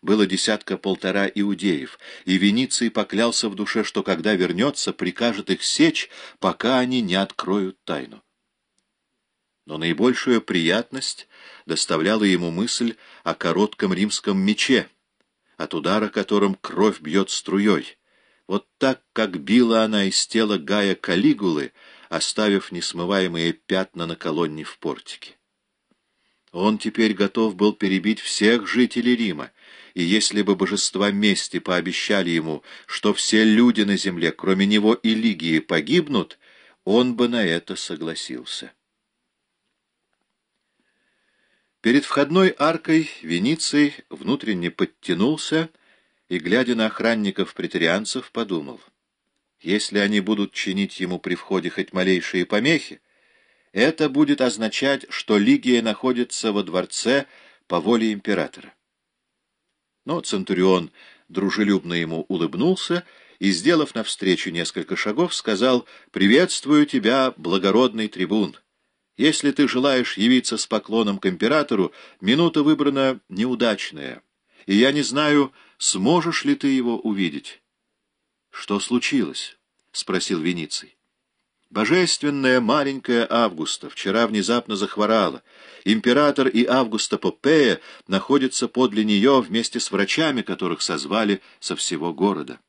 было десятка-полтора иудеев, и Вениций поклялся в душе, что когда вернется, прикажет их сечь, пока они не откроют тайну. Но наибольшую приятность доставляла ему мысль о коротком римском мече, от удара которым кровь бьет струей, вот так, как била она из тела Гая Калигулы, оставив несмываемые пятна на колонне в портике. Он теперь готов был перебить всех жителей Рима, и если бы божества мести пообещали ему, что все люди на земле, кроме него и Лигии, погибнут, он бы на это согласился. Перед входной аркой Вениций внутренне подтянулся и, глядя на охранников-претерианцев, подумал, если они будут чинить ему при входе хоть малейшие помехи, это будет означать, что Лигия находится во дворце по воле императора. Но Центурион дружелюбно ему улыбнулся и, сделав навстречу несколько шагов, сказал «Приветствую тебя, благородный трибун». Если ты желаешь явиться с поклоном к императору, минута выбрана неудачная, и я не знаю, сможешь ли ты его увидеть. — Что случилось? — спросил Вениций. Божественная маленькая Августа вчера внезапно захворала. Император и Августа Попея находятся подле нее вместе с врачами, которых созвали со всего города.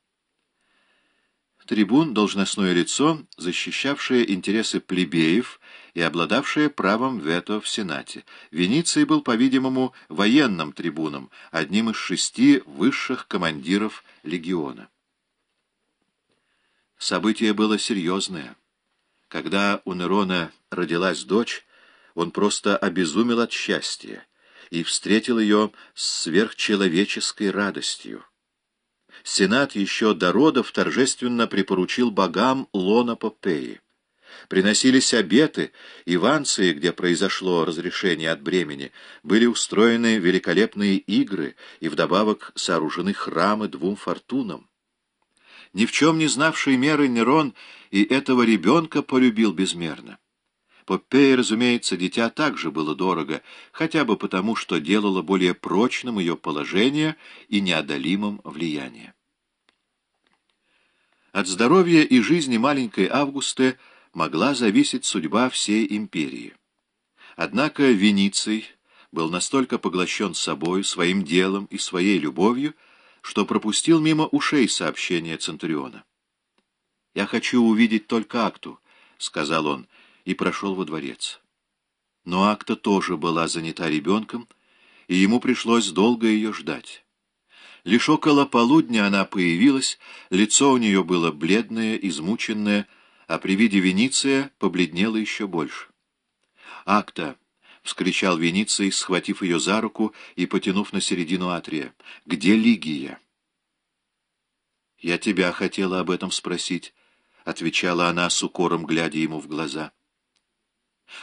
Трибун — должностное лицо, защищавшее интересы плебеев и обладавшее правом вето в Сенате. Вениций был, по-видимому, военным трибуном, одним из шести высших командиров легиона. Событие было серьезное. Когда у Нерона родилась дочь, он просто обезумел от счастья и встретил ее с сверхчеловеческой радостью. Сенат еще до родов торжественно припоручил богам лона Попеи. Приносились обеты, и в Анции, где произошло разрешение от бремени, были устроены великолепные игры и вдобавок сооружены храмы двум фортунам. Ни в чем не знавший меры Нерон и этого ребенка полюбил безмерно. Поппее, разумеется, дитя также было дорого, хотя бы потому, что делало более прочным ее положение и неодолимым влияние. От здоровья и жизни маленькой Августы могла зависеть судьба всей империи. Однако Вениций был настолько поглощен собой, своим делом и своей любовью, что пропустил мимо ушей сообщение Центуриона. «Я хочу увидеть только Акту», — сказал он, — и прошел во дворец. Но Акта тоже была занята ребенком, и ему пришлось долго ее ждать. Лишь около полудня она появилась, лицо у нее было бледное, измученное, а при виде Вениция побледнело еще больше. «Акта!» — вскричал Вениций, схватив ее за руку и потянув на середину атрия. «Где Лигия?» «Я тебя хотела об этом спросить», — отвечала она с укором, глядя ему в глаза.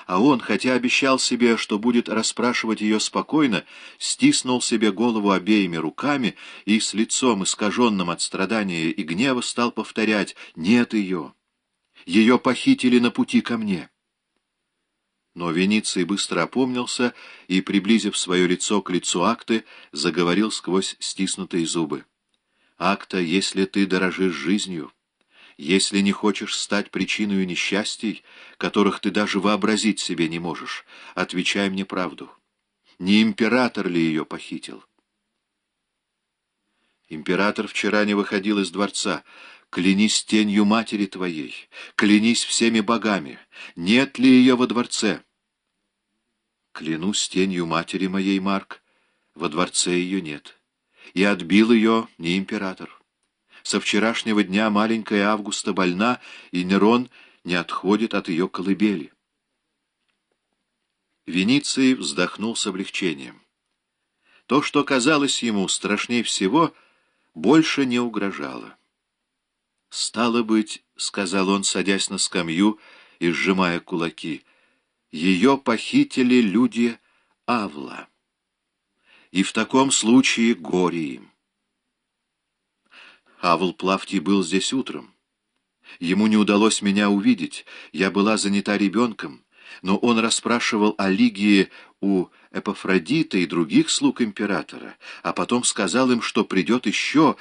А он, хотя обещал себе, что будет расспрашивать ее спокойно, стиснул себе голову обеими руками и с лицом, искаженным от страдания и гнева, стал повторять «Нет ее! Ее похитили на пути ко мне!» Но Вениций быстро опомнился и, приблизив свое лицо к лицу Акты, заговорил сквозь стиснутые зубы. «Акта, если ты дорожишь жизнью...» Если не хочешь стать причиной несчастий, которых ты даже вообразить себе не можешь, отвечай мне правду. Не император ли ее похитил? Император вчера не выходил из дворца. Клянись тенью матери твоей, клянись всеми богами. Нет ли ее во дворце? Клянусь тенью матери моей, Марк, во дворце ее нет. И отбил ее не император. Со вчерашнего дня маленькая Августа больна, и Нерон не отходит от ее колыбели. Вениций вздохнул с облегчением. То, что казалось ему страшнее всего, больше не угрожало. «Стало быть, — сказал он, садясь на скамью и сжимая кулаки, — ее похитили люди Авла. И в таком случае горе им. Авл Плавтий был здесь утром. Ему не удалось меня увидеть, я была занята ребенком, но он расспрашивал о Лигии у Эпофродита и других слуг императора, а потом сказал им, что придет еще